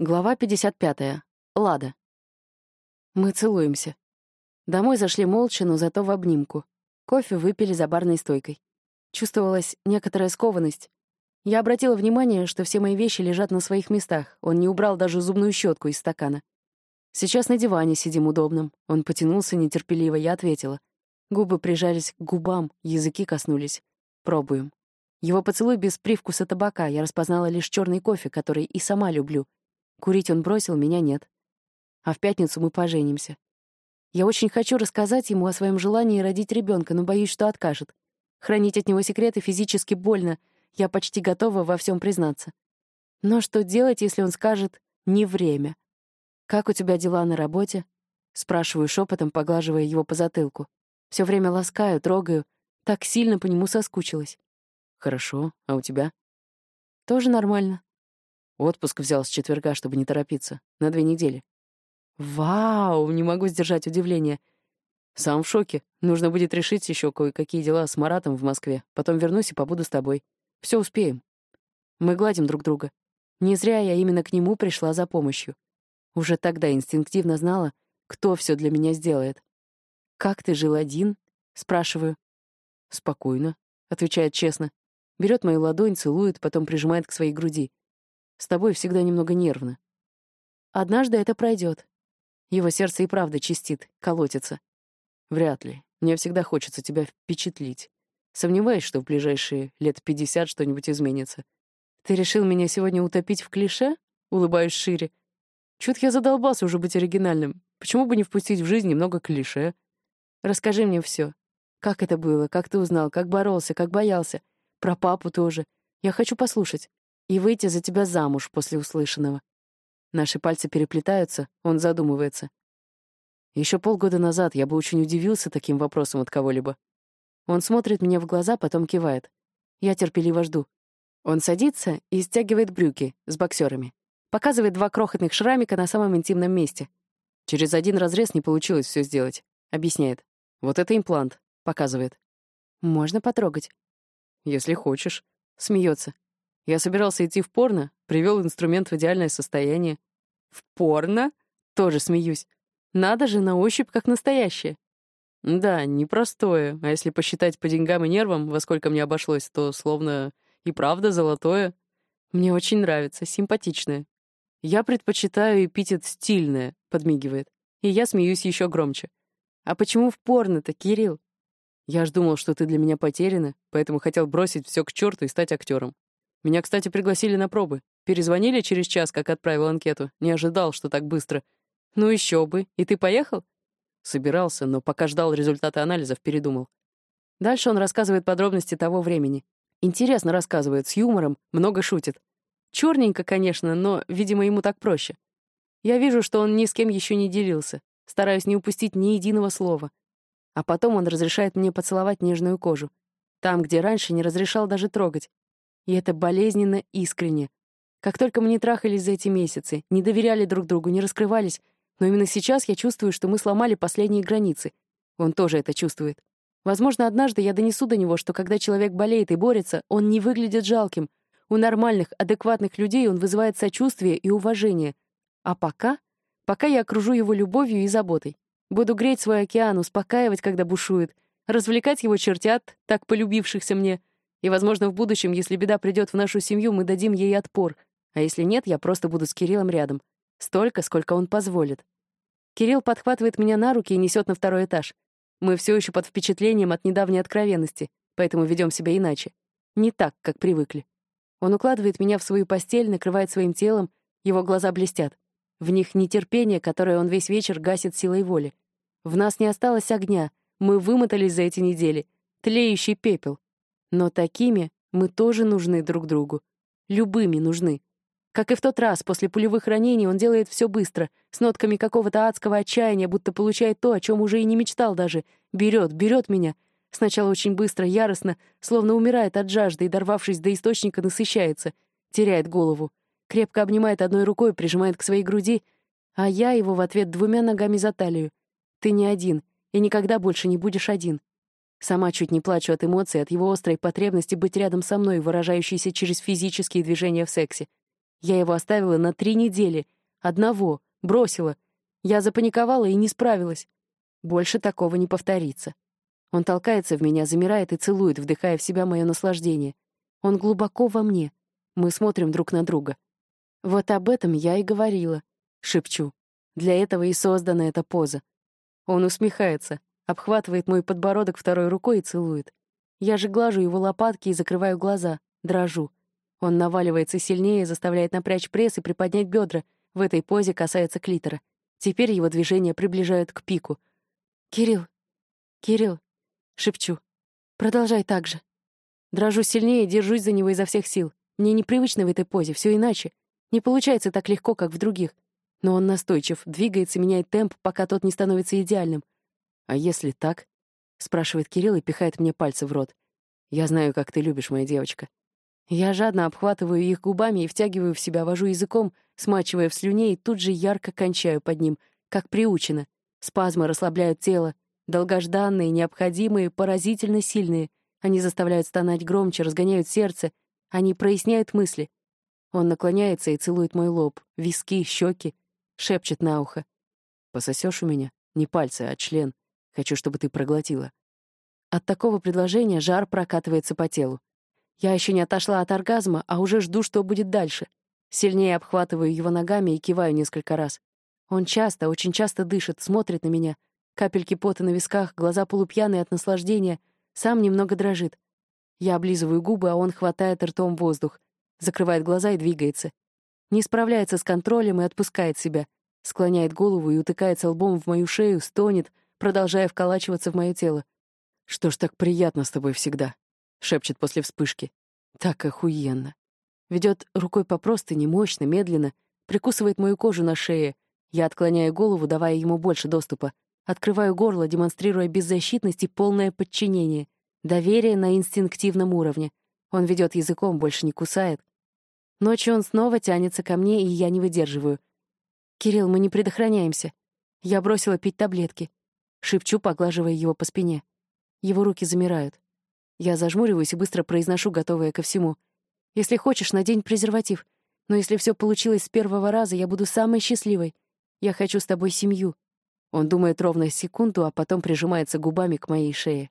Глава 55. Лада. Мы целуемся. Домой зашли молча, но зато в обнимку. Кофе выпили за барной стойкой. Чувствовалась некоторая скованность. Я обратила внимание, что все мои вещи лежат на своих местах. Он не убрал даже зубную щетку из стакана. Сейчас на диване сидим удобным. Он потянулся нетерпеливо, я ответила. Губы прижались к губам, языки коснулись. Пробуем. Его поцелуй без привкуса табака. Я распознала лишь черный кофе, который и сама люблю — Курить он бросил, меня нет. А в пятницу мы поженимся. Я очень хочу рассказать ему о своем желании родить ребенка, но боюсь, что откажет. Хранить от него секреты физически больно. Я почти готова во всем признаться. Но что делать, если он скажет «не время»? «Как у тебя дела на работе?» Спрашиваю шепотом, поглаживая его по затылку. Все время ласкаю, трогаю. Так сильно по нему соскучилась. «Хорошо. А у тебя?» «Тоже нормально. Отпуск взял с четверга, чтобы не торопиться. На две недели. Вау, не могу сдержать удивление. Сам в шоке. Нужно будет решить еще кое-какие дела с Маратом в Москве. Потом вернусь и побуду с тобой. Все успеем. Мы гладим друг друга. Не зря я именно к нему пришла за помощью. Уже тогда инстинктивно знала, кто все для меня сделает. «Как ты жил один?» — спрашиваю. «Спокойно», — отвечает честно. Берет мою ладонь, целует, потом прижимает к своей груди. С тобой всегда немного нервно. Однажды это пройдет. Его сердце и правда чистит, колотится. Вряд ли. Мне всегда хочется тебя впечатлить. Сомневаюсь, что в ближайшие лет пятьдесят что-нибудь изменится. Ты решил меня сегодня утопить в клише? Улыбаюсь шире. Чуть я задолбался уже быть оригинальным. Почему бы не впустить в жизнь немного клише? Расскажи мне все. Как это было? Как ты узнал? Как боролся? Как боялся? Про папу тоже. Я хочу послушать и выйти за тебя замуж после услышанного. Наши пальцы переплетаются, он задумывается. Еще полгода назад я бы очень удивился таким вопросом от кого-либо. Он смотрит мне в глаза, потом кивает. Я терпеливо жду. Он садится и стягивает брюки с боксерами. Показывает два крохотных шрамика на самом интимном месте. Через один разрез не получилось все сделать. Объясняет. Вот это имплант. Показывает. Можно потрогать. Если хочешь. Смеется. Я собирался идти в порно, привел инструмент в идеальное состояние. В порно? Тоже смеюсь. Надо же, на ощупь как настоящее. Да, непростое. А если посчитать по деньгам и нервам, во сколько мне обошлось, то словно и правда золотое. Мне очень нравится, симпатичное. Я предпочитаю эпитет «стильное», — подмигивает. И я смеюсь еще громче. А почему в порно-то, Кирилл? Я ж думал, что ты для меня потеряна, поэтому хотел бросить все к черту и стать актером. Меня, кстати, пригласили на пробы. Перезвонили через час, как отправил анкету. Не ожидал, что так быстро. Ну еще бы. И ты поехал? Собирался, но пока ждал результаты анализов, передумал. Дальше он рассказывает подробности того времени. Интересно рассказывает, с юмором, много шутит. Черненько, конечно, но, видимо, ему так проще. Я вижу, что он ни с кем еще не делился. Стараюсь не упустить ни единого слова. А потом он разрешает мне поцеловать нежную кожу. Там, где раньше не разрешал даже трогать. И это болезненно искренне. Как только мы не трахались за эти месяцы, не доверяли друг другу, не раскрывались, но именно сейчас я чувствую, что мы сломали последние границы. Он тоже это чувствует. Возможно, однажды я донесу до него, что когда человек болеет и борется, он не выглядит жалким. У нормальных, адекватных людей он вызывает сочувствие и уважение. А пока? Пока я окружу его любовью и заботой. Буду греть свой океан, успокаивать, когда бушует, развлекать его чертят, так полюбившихся мне, и, возможно, в будущем, если беда придет в нашу семью, мы дадим ей отпор. А если нет, я просто буду с Кириллом рядом. Столько, сколько он позволит. Кирилл подхватывает меня на руки и несет на второй этаж. Мы все еще под впечатлением от недавней откровенности, поэтому ведем себя иначе. Не так, как привыкли. Он укладывает меня в свою постель, накрывает своим телом, его глаза блестят. В них нетерпение, которое он весь вечер гасит силой воли. В нас не осталось огня, мы вымотались за эти недели. Тлеющий пепел. Но такими мы тоже нужны друг другу. Любыми нужны. Как и в тот раз, после пулевых ранений он делает все быстро, с нотками какого-то адского отчаяния, будто получает то, о чем уже и не мечтал даже. Берет, берет меня. Сначала очень быстро, яростно, словно умирает от жажды и, дорвавшись до источника, насыщается. Теряет голову. Крепко обнимает одной рукой, прижимает к своей груди, а я его в ответ двумя ногами за талию. Ты не один, и никогда больше не будешь один. Сама чуть не плачу от эмоций, от его острой потребности быть рядом со мной, выражающейся через физические движения в сексе. Я его оставила на три недели. Одного. Бросила. Я запаниковала и не справилась. Больше такого не повторится. Он толкается в меня, замирает и целует, вдыхая в себя мое наслаждение. Он глубоко во мне. Мы смотрим друг на друга. Вот об этом я и говорила. Шепчу. Для этого и создана эта поза. Он усмехается, обхватывает мой подбородок второй рукой и целует. Я же глажу его лопатки и закрываю глаза, дрожу. Он наваливается сильнее, заставляет напрячь пресс и приподнять бедра. В этой позе касается клитора. Теперь его движения приближают к пику. «Кирилл! Кирилл!» — шепчу. «Продолжай так же». Дрожу сильнее, держусь за него изо всех сил. Мне непривычно в этой позе, все иначе. Не получается так легко, как в других. Но он настойчив, двигается, меняет темп, пока тот не становится идеальным. «А если так?» — спрашивает Кирилл и пихает мне пальцы в рот. «Я знаю, как ты любишь, моя девочка». Я жадно обхватываю их губами и втягиваю в себя, вожу языком, смачивая в слюне, и тут же ярко кончаю под ним, как приучено. Спазмы расслабляют тело, долгожданные, необходимые, поразительно сильные. Они заставляют стонать громче, разгоняют сердце, они проясняют мысли. Он наклоняется и целует мой лоб, виски, щеки, шепчет на ухо. «Пососешь у меня? Не пальцы, а член. Хочу, чтобы ты проглотила». От такого предложения жар прокатывается по телу. Я еще не отошла от оргазма, а уже жду, что будет дальше. Сильнее обхватываю его ногами и киваю несколько раз. Он часто, очень часто дышит, смотрит на меня. Капельки пота на висках, глаза полупьяные от наслаждения. Сам немного дрожит. Я облизываю губы, а он хватает ртом воздух. Закрывает глаза и двигается. Не справляется с контролем и отпускает себя. Склоняет голову и утыкается лбом в мою шею, стонет, продолжая вколачиваться в мое тело. «Что ж так приятно с тобой всегда?» — шепчет после вспышки. «Так охуенно». Ведет рукой по простыне, мощно, медленно, прикусывает мою кожу на шее. Я отклоняю голову, давая ему больше доступа. Открываю горло, демонстрируя беззащитность и полное подчинение. Доверие на инстинктивном уровне. Он ведет языком, больше не кусает. Ночью он снова тянется ко мне, и я не выдерживаю. «Кирилл, мы не предохраняемся. Я бросила пить таблетки». Шепчу, поглаживая его по спине. Его руки замирают. Я зажмуриваюсь и быстро произношу, готовая ко всему. «Если хочешь, надень презерватив. Но если все получилось с первого раза, я буду самой счастливой. Я хочу с тобой семью». Он думает ровно секунду, а потом прижимается губами к моей шее.